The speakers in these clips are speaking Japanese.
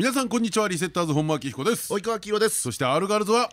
皆さんこんにちは。リセッターズ本間明彦です。及川明です。そしてアルガールズは？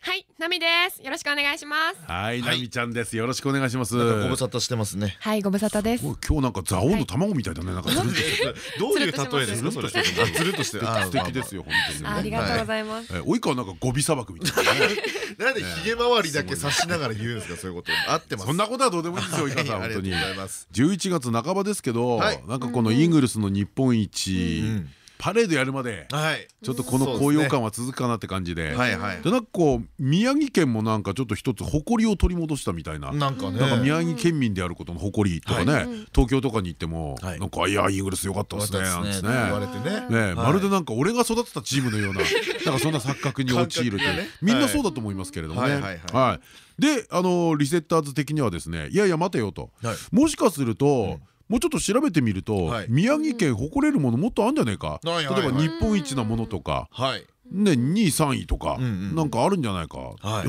はい、ナミです。よろしくお願いします。はい、ナミちゃんです。よろしくお願いします。ご無沙汰してますね。はい、ご無沙汰です。お今日なんかザオの卵みたいだね。なんか どういう例えですか？それ。つるっとして 素敵ですよ本当にね。ありがとうございます。え及川なんかゴビ砂漠みたいな。ね なんでひげ周りだけ刺しながら言うんですか？そういうこと。合ってます。そんなことはどうでもいいですよ及川さん本当にありがとうございます。11月半ばですけどはい。なんかこのイーグルスの日本一。うんパレードやるまではい。ちょっとこの高揚感は続くかなって感じで。でなんかこう宮城県もなんかちょっと一つ誇りを取り戻したみたいな。なんか宮城県民であることの誇りとかね。東京とかに行ってもはい。なんか「いやイーグルスよかったですね」なんてね。言われてね。ねまるでなんか俺が育てたチームのような なんかそんな錯覚に陥るという。みんなそうだと思いますけれどもね。はい。はいはいはい。であのリセッターズ的にはですねいやいや待てよと。はい。もしかするともうちょっと調べてみるとはい。宮城県誇れるものもっとあるんじゃないか例えば日本一なものとか。はい。ね、2位3位とかなんかあるんじゃないか、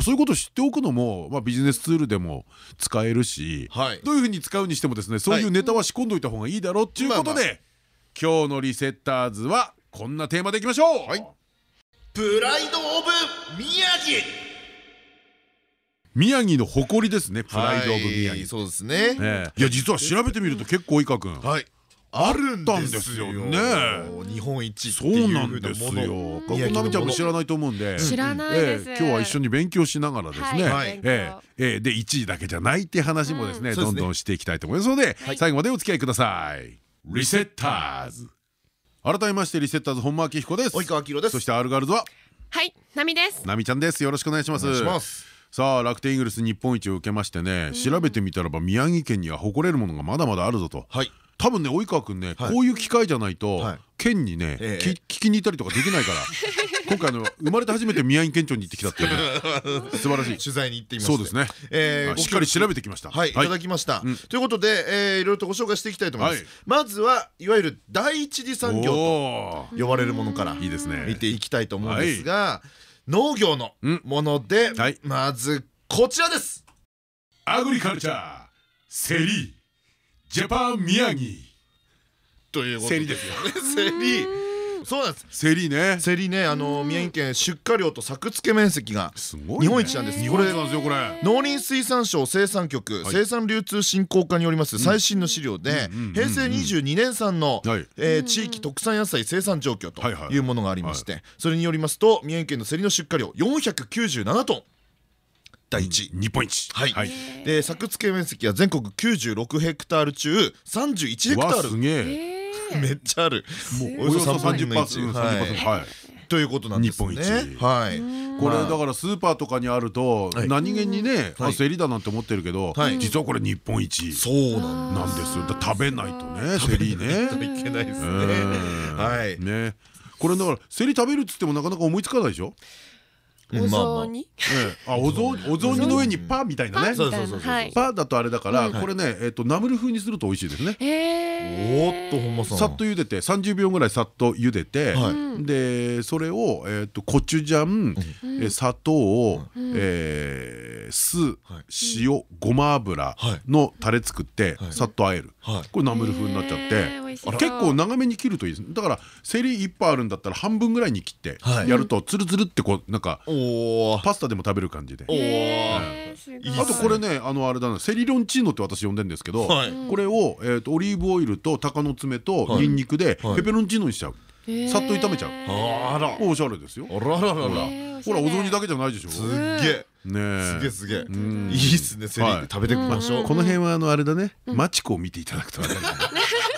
そういうことを知っておくのも、まあ、ビジネスツールでも使えるし、はい。どういうふうに使うにしてもですねそういうネタは仕込んどいた方がいいだろうっていうことで、今日のリセッターズはこんなテーマでいきましょう、はい。プライドオブ宮城宮城の誇りですね。プライド・オブ・宮城。はいそうですね。ええ。いや実は調べてみると結構いかくん。はい。あるんですよあったんですよ。日本一ってそいううなんですよ。宮城のものなみちゃんも知らないと思うんで。知らないです。ええ。今日は一緒に勉強しながらですね。はい。ええ。ええ。で1位だけじゃないって話もですね、どんどんしていきたいと思います。ので、最後までお付き合いください。リセッターズ。改めましてリセッターズ本間明彦です。及川明です。そしてアルガールズは？はい、ナミです。なみちゃんです。よろしくお願いします。さあ楽天イーグルス日本一を受けましてね、調べてみたらば宮城県には誇れるものがまだまだあるぞと。はい。多分ね及川君ね、はい。こういう機会じゃないと、はい。県にね、ええ。き聞きに行ったりとかできないから。今回あの生まれて初めて宮城県庁に行ってきたっていうね。素晴らしい。取材に行ってみました。そうですね。しっかり調べてきました。はい、い。ただきました。ということで、えーいろいろとご紹介していきたいと思います。はい。まずはいわゆる第一次産業と呼ばれるものからいいですね。見ていきたいと思うんですが、農業のもので、はい。まずこちらです。アグリカルチャーセリジャパン宮城。ということで。セリですよ。セリ。そうなんです。セリね。セリね、あの宮城県出荷量と作付け面積がすごいね。日本一なんです日本一なんですよこれ。農林水産省生産局、生産流通振興課によります最新の資料で平成22年産の、地域特産野菜生産状況とはいうものがありましてそれによりますと宮城県のセリの出荷量497トン。第一。位。日本一はい。で作付け面積は全国96ヘクタール中31ヘクタわール。すげえ。え めっちゃある。およそ3分の30% 1はい。はい。ということなんですね。日本一。はい。これまあだからスーパーとかにあるとはい。何気にねはい。あセリだなんて思ってるけどはい。実はこれ日本一。そうなんなんですよ。食べないとねセリね。だいけないですね。うん。はい。ね。これだからセリ食べるっつってもなかなか思いつかないでしょ？お雑煮？ええ。あお雑お雑煮。の上にパンみたいなね。そうそうそう。パンだとあれだからこれねえっとナムル風にすると美味しいですね。え。おーっと本間さんさっと茹でて30秒ぐらいさっと茹でてはいでそれをえっとコチュジャンえ砂糖えー酢塩ごま油のタレ作ってさっと和える。はい。これナムル風になっちゃって結構長めに切るといいです。だからセリ1杯あるんだったら半分ぐらいに切ってはい。やるとツルツルってこうなんかパスタでも食べる感じで。あとこれねあのあれだなセリロンチーノって私呼んでんですけどはい。これをえーとオリーブオイルと鷹の爪とはい。ニンニクではい。ペペロンチーノにしちゃう。さっと炒めちゃう。あら。おしゃれですよ。あらららら。えーほらお雑煮だけ。けじゃないでしょ。すっげえねすげえすげえん。いいっすねセリはい。食べてみましょう。この辺はあのあれだね。マチコを見ていただくと分かる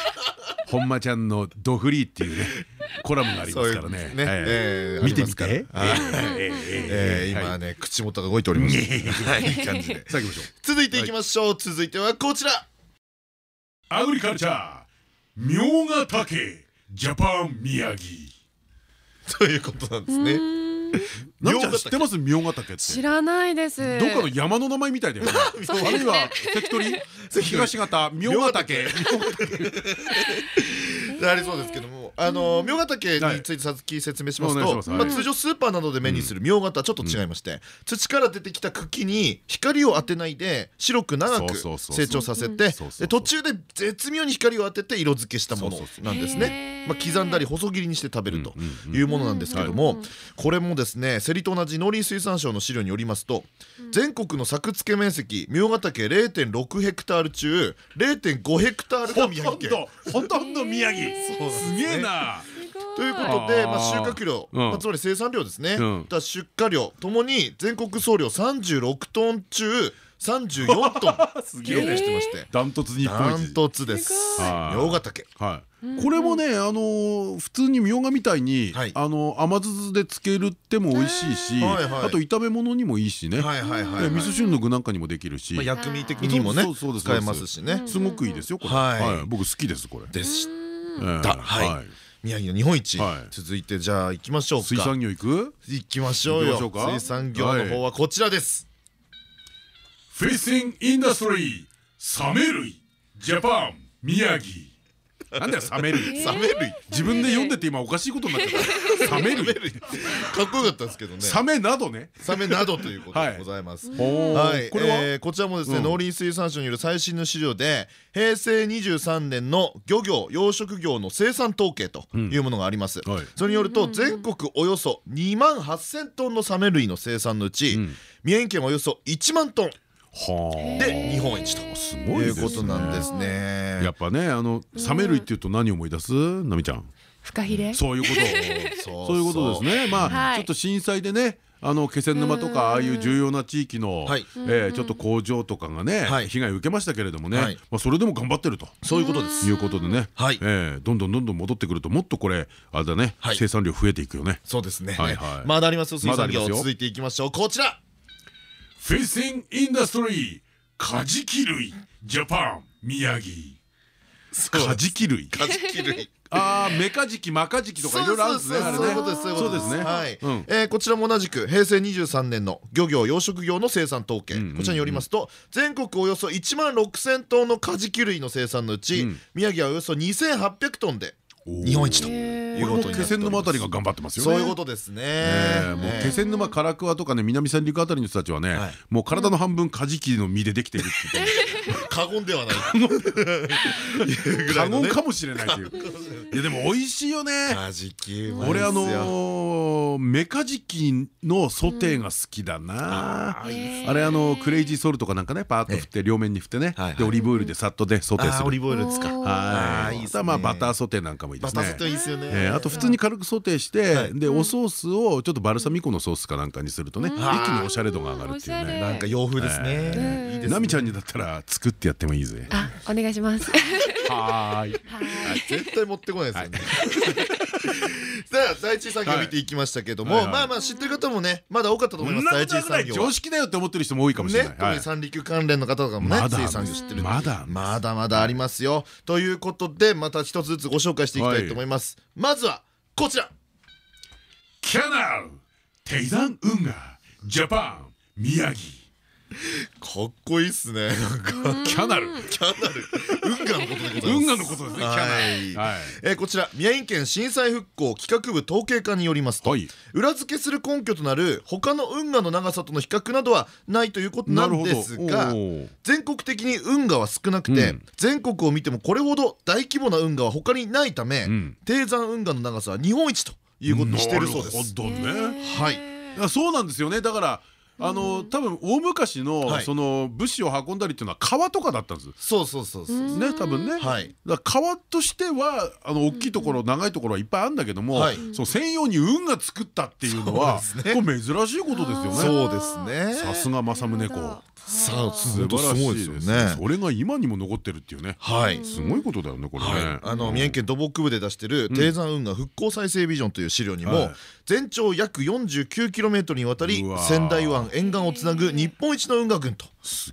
本間ちゃんの「ドフリー」っていうねコラムがありますからね。見てみて。今ね口元が動いております。はい。いい感じで。さあ行きましょう。続いていきましょう。続いてはこちら。アグリカルチャー明ヶ岳ジャパン宮城。ということなんですねなみちゃん知ってます？明ヶ岳って。知らないです。どっかの山の名前みたいだよね。あるいは関取？東方明ヶ岳。ありそうですけどもあの明ヶ岳についてさっき説明しますとまあ通常スーパーなどで目にする明ヶ岳ちょっと違いまして土から出てきた茎に光を当てないで白く長く成長させて途中で絶妙に光を当てて色付けしたものなんですね。まあ刻んだり細切りにして食べるというものなんですけどもこれもですねセリと同じ農林水産省の資料によりますと全国の作付け面積明ヶ岳0.6ヘクタール中0.5ヘクタールが宮城県。ほとんど宮城。すげえなということで、まあ、収穫量、まあ、つまり生産量ですね、だ出荷量ともに全国総量36トン中34トン。記録してまして。ダントツ日本一。ダントツです。明ヶ岳。はい。これもねあの普通にみょうがみたいにあの甘酢でつけるっても美味しいしあと炒め物にもいいしね。味噌汁の具なんかにもできるし。薬味的にもね使えますしね。すごくいいですよこれ。はい。僕好きですこれ。でしたはい。宮城の日本一。続いてじゃあ行きましょうか。水産業行く？行きましょうよ。水産業の方はこちらです。フィッシングインダストリーサメ類。ジャパン宮城なんだよサメ類サメ類自分で読んでて今おかしいことになってた。サメ類かっこよかったですけどね。サメなどね。サメなどということでございます。はい。これは？こちらもですね農林水産省による最新の資料で平成23年の漁業養殖業の生産統計というものがあります。それによると全国およそ2万8000トンのサメ類の生産のうち宮城県はおよそ1万トンで日本一と。すごいいうことなんですね。やっぱねあのサメ類っていうと何を思い出す？なみちゃん。フカヒレ？そういうこと。そう いうことですね。まあちょっと震災でねあの気仙沼とかああいう重要な地域のちょっと工場とかがね被害を受けましたけれどもねそれでも頑張ってると。そういうことです。いうことでね。どんどんどんどん戻ってくるともっとこれあれだね生産量増えていくよね。そうですね。まだありますよ。水産業続いていきましょう。こちらフィッシングインダストリーカジキ類ジャパン宮城カジキ類。カジキ類。ああメカジキマカジキとかいろいろあるんですねそういうことですそうです。ね。はい。えこちらも同じく平成23年の漁業養殖業の生産統計。こちらによりますと全国およそ1万6000トンのカジキ類の生産のうち宮城はおよそ2800トンで日本一ということに気仙沼あたりが頑張ってますよそういうことですね。もう気仙沼唐桑とかね南三陸あたりの人たちはねもう体の半分カジキの実でできているって過言ではない。過言かもしれないという。いやでも美味しいよね。カジキ俺あのメカジキのソテーが好きだな。あれあのクレイジーソルトかなんかねパーッと振って両面に振ってねでオリーブオイルでさっとでソテーする。オリーブオイルですか。はい。まあバターソテーなんかもいいですね。バターソテーいいですよねあと普通に軽くソテーしてでおソースをちょっとバルサミコのソースかなんかにするとね一気におしゃれ度が上がるっていうね。なんか洋風ですね。ナミちゃんにだったら作ってやってもいいぜ。あお願いしますはい。絶対持ってこないですよね。さあ第一産業見ていきましたけどもまあまあ知ってる方もねまだ多かったと思います第一産業常識だよって思ってる人も多いかもしれない。特に三陸関連の方とかもね水産業知ってるまだまだまだありますよ。ということでまた一つずつご紹介していきたいと思います。まずはこちら。キャナルテイザン運河ジャパン宮城かっこいいっすね。なんかキャナル。キャナル。運河のことでございます。運河のことですね。キャナル。えこちら宮城県震災復興企画部統計課によりますと裏付けする根拠となる他の運河の長さとの比較などはないということなんですが全国的に運河は少なくて全国を見てもこれほど大規模な運河は他にないため低山運河の長さは日本一ということにしてるそうです。はい。そうなんですよね。だからあの多分大昔のその物資を運んだりっていうのは川とかだったんです。そうそうそうそうね多分ね。だ川としてはあの大きいところ長いところはいっぱいあるんだけどもその専用に運が作ったっていうのはこれ珍しいことですよね。そうですね。さすが政宗公さあ素晴らしいですね。それが今にも残ってるっていうね。はい。すごいことだよねこれね。あの宮城県土木部で出してる低山運河復興再生ビジョンという資料にも全長約 49km にわたり仙台湾沿岸をつなぐ日本一の運河群と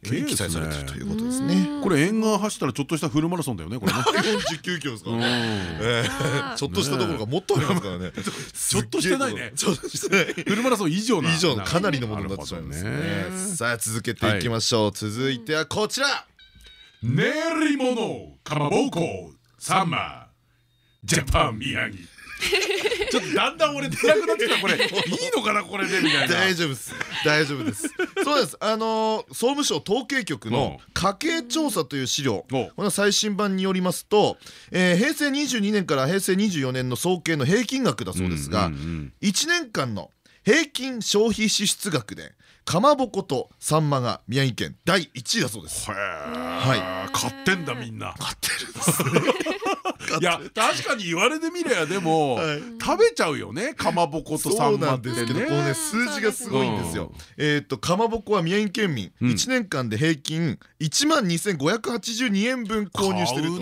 記載されてるということですね。これ沿岸走ったらちょっとしたフルマラソンだよねこれね。49キロですからちょっとしたところがもっとありますからね。ちょっとしてないね。フルマラソン以上以上のかなりのものになってしまいますね。さあ続けてい。きましょう続いてはこちら。練り物かまぼこサンマジャパン宮城。ちょっとだんだん俺辛くなってきたこれ。いいのかなこれでみたいな。大丈夫です。大丈夫です。そうです。あの総務省統計局の家計調査という資料。この最新版によりますと、えー、平成22年から平成24年の総計の平均額だそうですが1年間の平均消費支出額でかまぼことサンマが宮城県第1位だそうです。はい、買ってんだみんな。買ってるんです いや確かに言われてみりゃでも食べちゃうよねかまぼことサンマってね。このね数字がすごいんですよ。えっとかまぼこは宮城県民1年間で平均1万2582円分購入してると。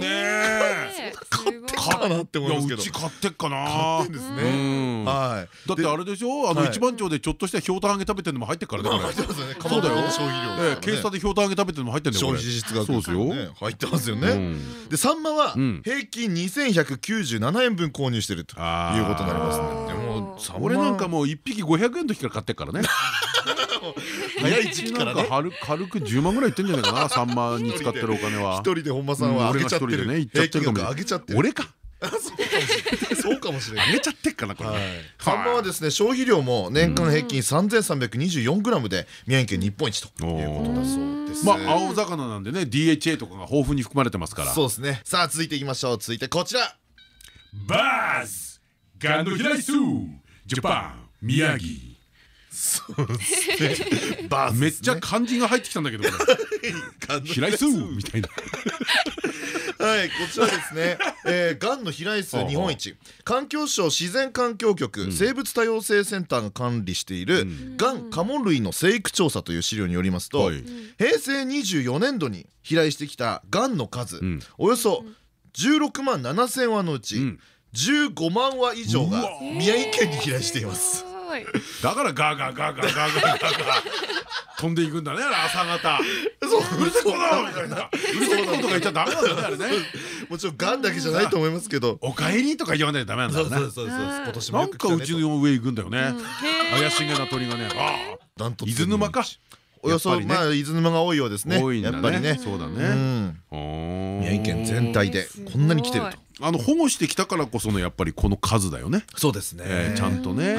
買ってかなって思いますけど。うち買ってっかな。買ってんですね。はい。だってあれでしょ？あの一番町でちょっとしたひょうたん揚げ食べてるのも入ってからね。そうだよ。消費量。ケースタでひょうたん揚げ食べてるのも入ってるんだよ。消費支出額そうですよ。入ってますよね。でサンマは平均2197円分購入してるということになりますねでも俺なんかもう1匹500円の時から買ってっからね 早い時期からね軽く10万ぐらいいってんじゃないかなサンマに使ってるお金は一人で本間さんは上げちゃってる俺か そうかもしれない。上げちゃってっかなこれ。サンマはですね消費量も年間平均三千三百二十四グラムで宮城県日本一ということだそうです。まあ青魚なんでね DHA とかが豊富に含まれてますから。そうですね。さあ続いていきましょう。続いてこちら。バースガンドヒライスジャパン宮城。めっちゃ漢字が入ってきたんだけど平井数みたいなはいこちらですね、えー、がんの飛来数日本一。環境省自然環境局生物多様性センターが管理しているがん。カモ類の生育調査という資料によりますと平成24年度に飛来してきたがんの数およそ16万7千羽のうち15万羽以上が宮城県に飛来しています。だからガーガーガーガーガーガーガー飛んでいくんだね朝方。そううるせこだみたいなうるせことか言っちゃダメなんだねあれね。もちろんガンだけじゃないと思いますけど。おかえりとか言わないとダメなんだよね。そうそうそう今年もなんかうちの上行くんだよね。怪しげな鳥がね。ああ。伊豆沼か。およそまあ伊豆沼が多いようですね。やっぱりね。そうだね。宮城県全体でこんなに来てるとあの保護してきたからこそのやっぱりこの数だよね。そうですね。ちゃんとね、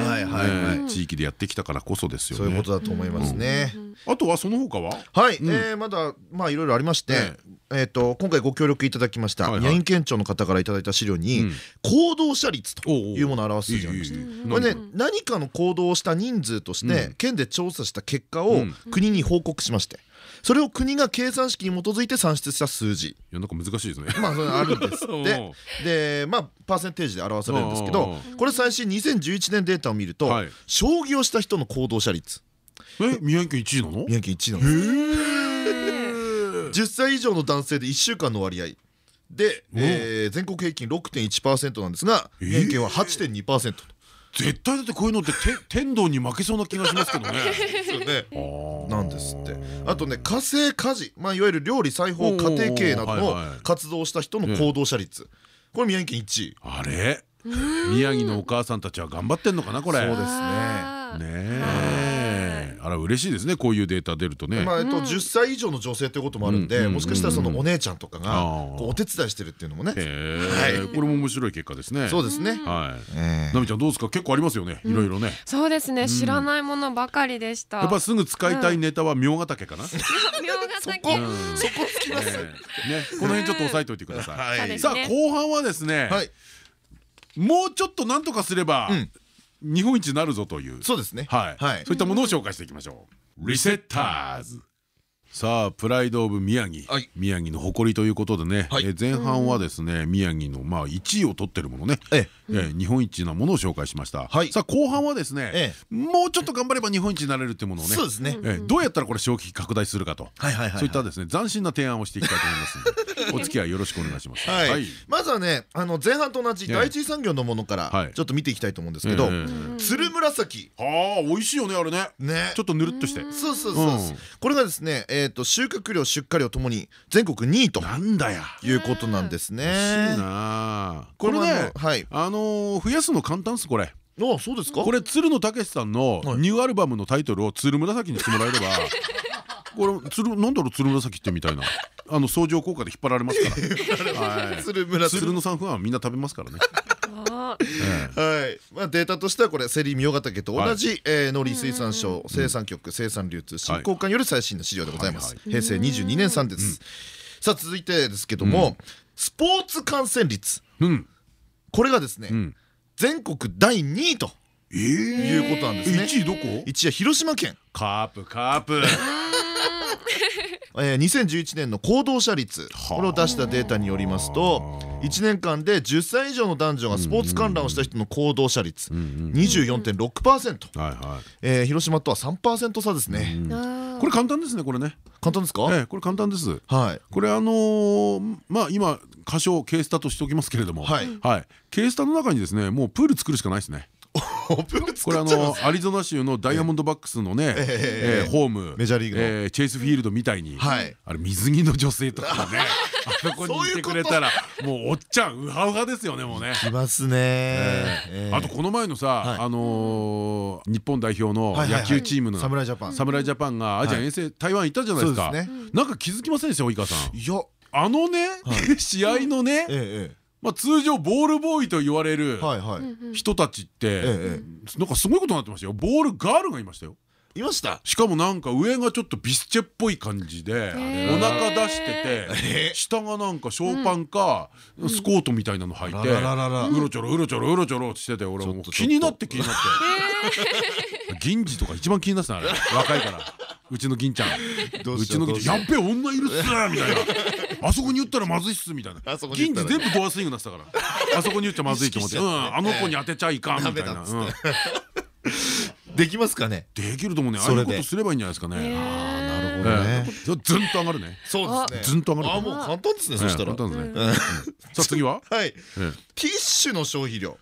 地域でやってきたからこそですよね。そういうことだと思いますね。あとはその他は？はい、えまだまあいろいろありまして、えっと今回ご協力いただきました宮城県庁の方からいただいた資料に行動者率というものを表す数字がありまして、これね何かの行動をした人数として県で調査した結果を国に報告しまして。それを国が計算式に基づいて算出した数字。いやなんか難しいですね。まあそれあるんですって。でまあパーセンテージで表されるんですけどこれ最新2011年データを見ると将棋をした人の行動者率。え宮城県1位なの？宮城県1位なんです。10歳以上の男性で1週間の割合。で、えー、全国平均6.1%なんですが宮城県は8.2%と。絶対だってこういうのって天童に負けそうな気がしますけどね。そうね。なんですって。あとね火星家事、まあいわゆる料理裁縫家庭経営などの活動した人の行動者率。これ宮城県1位。あれ？宮城のお母さんたちは頑張ってんのかなこれ？そうですね。ねえあら嬉しいですねこういうデータ出るとね。まあえっと10歳以上の女性っていうこともあるんでもしかしたらそのお姉ちゃんとかがお手伝いしてるっていうのもね。これも面白い結果ですね。そうですね。はい。なみちゃんどうですか？結構ありますよね。いろいろね。そうですね。知らないものばかりでした。やっぱすぐ使いたいネタは明ヶ岳かな？明ヶ岳そこつきます。ね。この辺ちょっと押さえておいてください。さあ後半はですねもうちょっとなんとかすれば日本一になるぞという。そうですね。はい。そういったものを紹介していきましょう。リセッターズさあプライドオブ宮城、はい、宮城の誇りということでね、はい、え前半はですね宮城のまあ1位を取ってるものね、ええ。日本一なものを紹介しました、はい、さあ後半はですね、ええ、もうちょっと頑張れば日本一になれるっていうものをねそうですね、えどうやったらこれ消費拡大するかと。そういったですね斬新な提案をしていきたいと思います。の でお付き合いよろしくお願いします。はい、まずはねあの前半と同じ第一産業のものからちょっと見ていきたいと思うんですけど鶴紫ああ美味しいよねあれね。ね。ちょっとぬるっとして。そうそうそうこれがですねえっと収穫量出荷量ともに全国2位と。なんだや。いうことなんですね。これねあの増やすの簡単ですこれ。あそうですか？これ鶴野武さんのニューアルバムのタイトルを「鶴紫」にしてもらえれば これ鶴なんだろう鶴紫ってみたいな。あの相乗効果で引っ張られますから。鶴野さんファンはみんな食べますからね。はい、まあデータとしてはこれセリミヨガタケと同じ農林水産省生産局生産流通振興課による最新の資料でございます。平成22年産です。さあ続いてですけども、スポーツ感染率、これがですね、全国第2位と。いうことなんですね。1位どこ？1位は広島県。カープカープ。えー、2011年の行動者率これを出したデータによりますと1年間で10歳以上の男女がスポーツ観覧をした人の行動者率24.6%広島とは3%差ですねこれ簡単ですねこれね簡単ですか、ええ、これ簡単ですはい。これあのー、まあ今仮称 K スタとしておきますけれどもはい、はい、K スタの中にですね。もうプール作るしかないです。ねこれあのアリゾナ州のダイヤモンドバックスのねホームメジャーリーグの。チェイスフィールドみたいに。あれ水着の女性とかね あそこにいてくれたらもうおっちゃんウハウハですよねもうね。きますね。あとこの前のさあの日本代表の野球チームの侍ジャパン。侍ジャパンがアジア遠征台湾行ったじゃないですか。なんか気づきませんでした及川さん。いや。あのね 試合のねまあ通常ボールボーイと言われる人たちってなんかすごいことになってましたよ。ボールガールがいましたよ。いました？しかもなんか上がちょっとビスチェっぽい感じでお腹出してて下がなんかショーパンかスコートみたいなの履いてうろちょろうろちょろうろちょろしてて俺も気になって気になって銀次とか一番気になってたあれ。若いから。うちの銀ちゃん。うちの銀ちゃん。やっべ女いるっすみたいな。あそこに言ったらまずいっすみたいな。銀次全部ドアスイングなってたから。あそこに言っちゃまずいと思って。あの子に当てちゃいかんみたいな。できますかね？できると思うね。ああいうことすればいいんじゃないですかね。ああなるほどね。ずんと上がるね。そうですね。ずんと上がるあもう簡単ですねそしたら。さあ次は？はい。ティッシュの消費量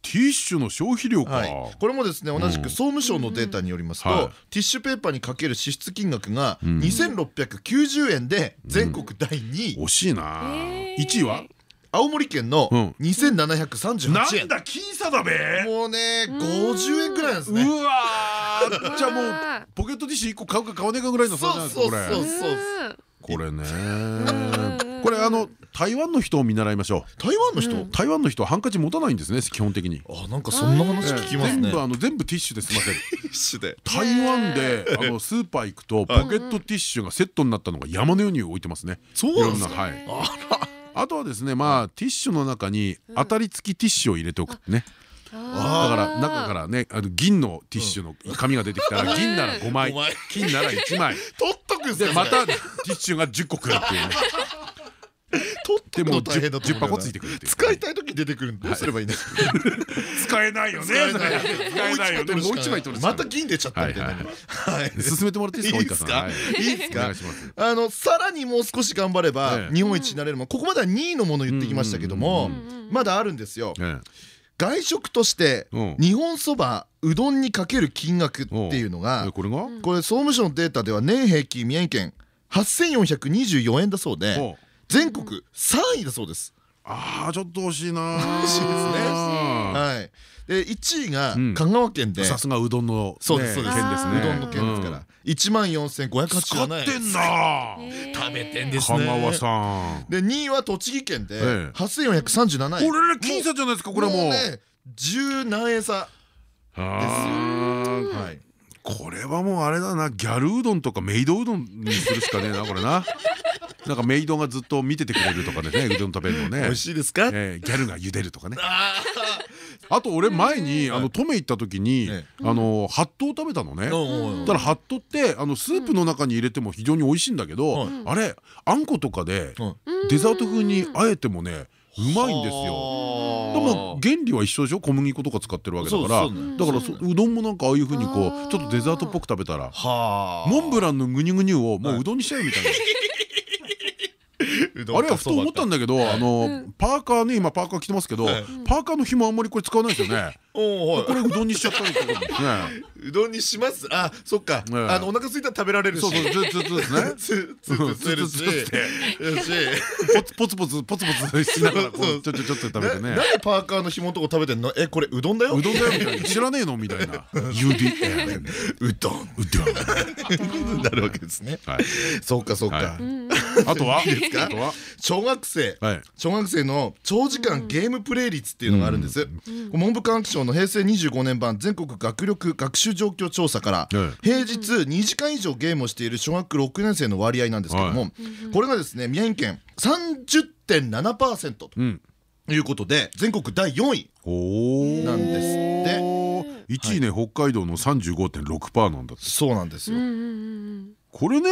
ティッシュの消費量か、これもですね同じく総務省のデータによりますと、ティッシュペーパーにかける支出金額が2690円で全国第2位、惜しいな。1位は？青森県の2738円。なんだ僅差だべ。もうね50円くらいなんですね。うわじゃあもうポケットティッシュ1個買うか買わねえかぐらいのそうそうそうそうこれねこれあの台湾の人を見習いましょう。台湾の人？台湾の人はハンカチ持たないんですね基本的に。あなんかそんな話聞きますね。全部あの全部ティッシュで済ませる。台湾であのスーパー行くとポケットティッシュがセットになったのが山のように置いてますね。そうなんですかはい。あとはですねまあティッシュの中に当たり付きティッシュを入れておくね。だから中からねあの銀のティッシュの紙が出てきたら銀なら5枚金なら1枚。取っとくんでまたティッシュが10個くるっていうね取っても大変だ10箱ついてくる使いたい時出てくるどうすればいい。んですか使えないよね使えないよねもう一枚取るまた銀出ちゃったみたいな。進めてもらっていいですかいいですか？あのさらにもう少し頑張れば日本一になれるもここまでは2位のもの言ってきましたけどもまだあるんですよ。外食として日本そばうどんにかける金額っていうのがこれ総務省のデータでは年平均宮城県8424円だそうで全国3位だそうです。ああちょっと惜しいな。惜しいですね。はい。で1位が香川県で。さすがうどんのそうですそうです。県ですね。うどんの県ですから。1万4587円。使ってんだ食べてんですね。香川さん。で2位は栃木県で8437円。これね僅差じゃないですかこれも。う十何円差ですよ。はいこれはもうあれだなギャルうどんとかメイドうどんにするしかねえなこれな。なんかメイドがずっと見ててくれるとかでねうどん食べるのね。美味しいですか、えー、ギャルが茹でるとかね。あと俺前にあの登米行った時にあのハットを食べたのね。ただハットってあのスープの中に入れても非常に美味しいんだけどあれあんことかでデザート風にあえてもねうまいんですよ。でも原理は一緒でしょ？小麦粉とか使ってるわけだから。だからうどんもなんかああいうふうにこうちょっとデザートっぽく食べたらモンブランのグニュグニュをもううどんにしちゃうみたいな。あれはふと思ったんだけどあのパーカーね今パーカー着てますけどパーカーの紐あんまりこれ使わないですよね。これうどんにしちゃったりとかですね。うどんにします。あそっか。あのお腹空いたら食べられるし。そうそうずっとですね。つつつるし。ポツポツポツポツしながらちょちょちょっと食べてね。なんでパーカーの紐とこ食べてんの？えこれうどんだよ？うどんだよみたいな。知らねえの？みたいな。UDN うどん。うどん。なるわけですね。そうかそうかあとは？小学生。小学生の長時間ゲームプレイ率っていうのがあるんです。文部科学省の平成25年版全国学力学習状況調査から平日2時間以上ゲームをしている小学6年生の割合なんですけどもこれがですね宮城県30.7%ということで全国第4位なんですって。1位ね北海道の35.6%なんだって。そうなんですよ。これね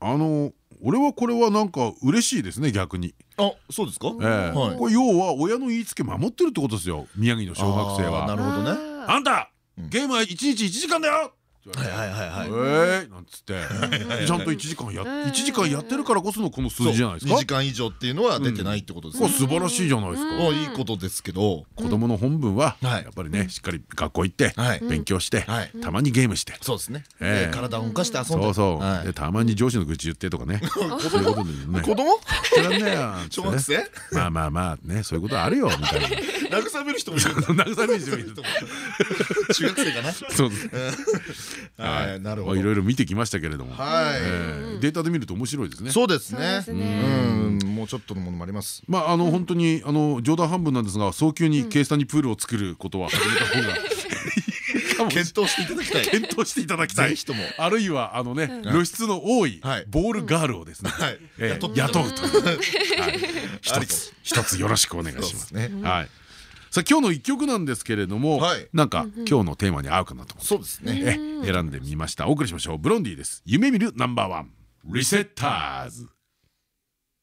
あの俺はこれはなんか嬉しいですね逆に。あそうですか？ええ。これ要は親の言いつけ守ってるってことですよ宮城の小学生は。なるほどね。あんたゲームは1日1時間だよはいはいはいはい。ええなんつってちゃんと1時間や1時間やってるからこそのこの数字じゃないですか？2時間以上っていうのは出てないってことですね。素晴らしいじゃないですか。いいことですけど、子供の本分はやっぱりねしっかり学校行って勉強してたまにゲームして。そうですね。体を動かして遊んで。そうそう。でたまに上司の愚痴言ってとかね。そういうことでね。子供？小学生？まあまあまあねそういうことあるよみたいな。慰める人もいる。慰める人もいる。中学生かな。そうです。はい、なるほど。いろいろ見てきましたけれども、はい、データで見ると面白いですね。そうですね。うん、もうちょっとのものもあります。まああの本当にあの冗談半分なんですが、早急にケースタにプールを作ることは始めた方が。検討していただきたい。検討していただきたい。人も。あるいはあのね露出の多いボールガールをですね雇うと。一つ一つよろしくお願いします。はい。さあ今日の一曲なんですけれども、なんか今日のテーマに合うかなと思ってそうですね。選んでみました。お送りしましょう。ブロンディです。夢見るナンバーワン。リセッターズ。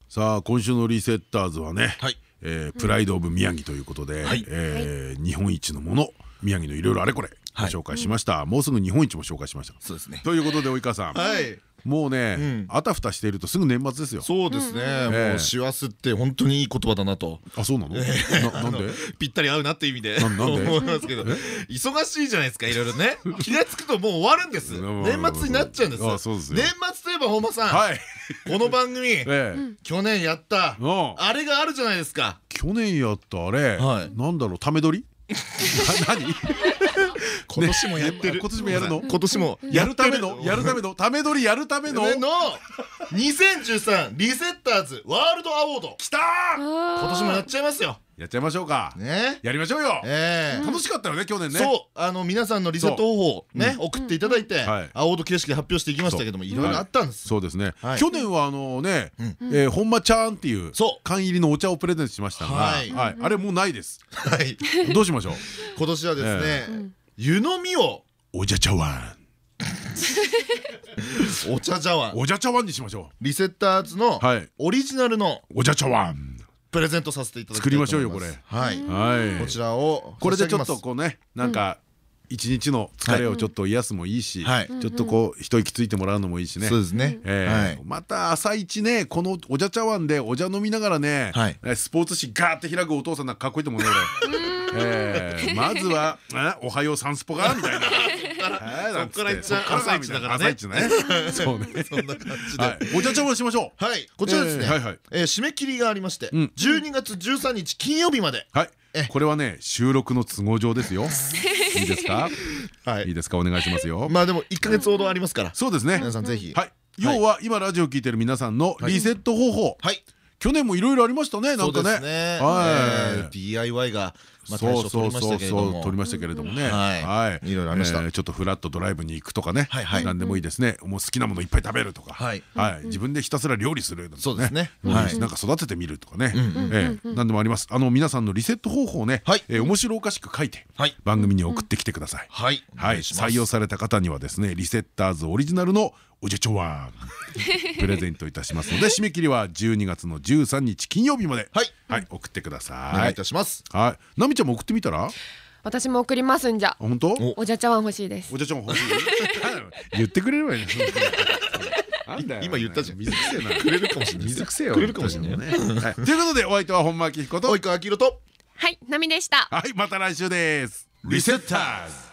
さあ今週のリセッターズはね、えプライドオブ宮城ということで、え日本一のもの宮城のいろいろあれこれご紹介しました、もうすぐ日本一も紹介しましたそうですね。ということで及川さん、はいもうね、あたふたしているとすぐ年末ですよ。そうですね。もう師走って本当にいい言葉だなと。あ、そうなの？なんで？ぴったり合うなって意味で思いますけど、忙しいじゃないですかいろいろね。気が付くともう終わるんです。年末になっちゃうんです。年末といえば本間さん、この番組 去年やったあれがあるじゃないですか。去年やったあれ、なんだろうため撮り？何？今年もやってる。今年もやるの？今年も。やるためのやる。ためのため撮りやるための？の。2013リセッターズワールドアワード。きた今年もやっちゃいますよ。やっちゃいましょうか。ね？やりましょうよ。楽しかったよね去年ね。そうあの皆さんのリセット方法ね送っていただいてアワード形式で発表していきましたけどもいろいろあったんです。そうですね。去年はあのね本間ちゃんっていう缶入りのお茶をプレゼントしましたがあれもうないです。どうしましょう？今年はですね湯飲みをお茶茶碗。お茶茶碗。お茶茶碗にしましょう。リセッターズのオリジナルのお茶茶碗。プレゼントさせていただき作りましょうよこれ。はい。こちらを。これでちょっとこうねなんか一日の疲れをちょっと癒すもいいし、ちょっとこう一息ついてもらうのもいいしね。そうですね。また朝一ねこのお茶茶碗でお茶飲みながらね、スポーツ紙ガーって開くお父さんなんかかっこいいと思うね俺。まずは「おはようサンスポが」みたいな。そっからいっちゃう朝一だからね。そうね。そんな感じで。お茶茶碗しましょう。はい。こちらですね。締め切りがありまして、12月13日金曜日まで。はい。これはね収録の都合上ですよ。いいですか？はい。いいですか？お願いしますよ。まあでも一ヶ月ほどありますから。そうですね。皆さんぜひ。はい。要は今ラジオ聞いてる皆さんのリセット方法。はい。去年もいろいろありましたね。なんかね。はい。DIY がまあ大賞取りましたけれども。取りましたけれどもね。はい。い。ろいろありました。ちょっとフラットドライブに行くとかね。何でもいいですね。もう好きなものいっぱい食べるとか。はい。自分でひたすら料理するそうですね。なんか育ててみるとかね。何でもあります。あの皆さんのリセット方法をね面白おかしく書いて番組に送ってきてください。はい。採用された方にはですねリセッターズオリジナルのおじゃちょわ プレゼントいたしますので締め切りは12月の13日金曜日まで。はい。送ってください。お願いいたします。はい。なみちゃんも送ってみたら？私も送りますんじゃ。本当？お。じゃ茶碗欲しいです。おじゃ茶碗欲しい？言ってくれればいい今言ったじゃん。水くせえな。くれるかもしれない水くせえよくれるかもしれないね。ということでお相手は本間明彦と。及川明宏と。はいナミでした。はいまた来週です。リセッターズ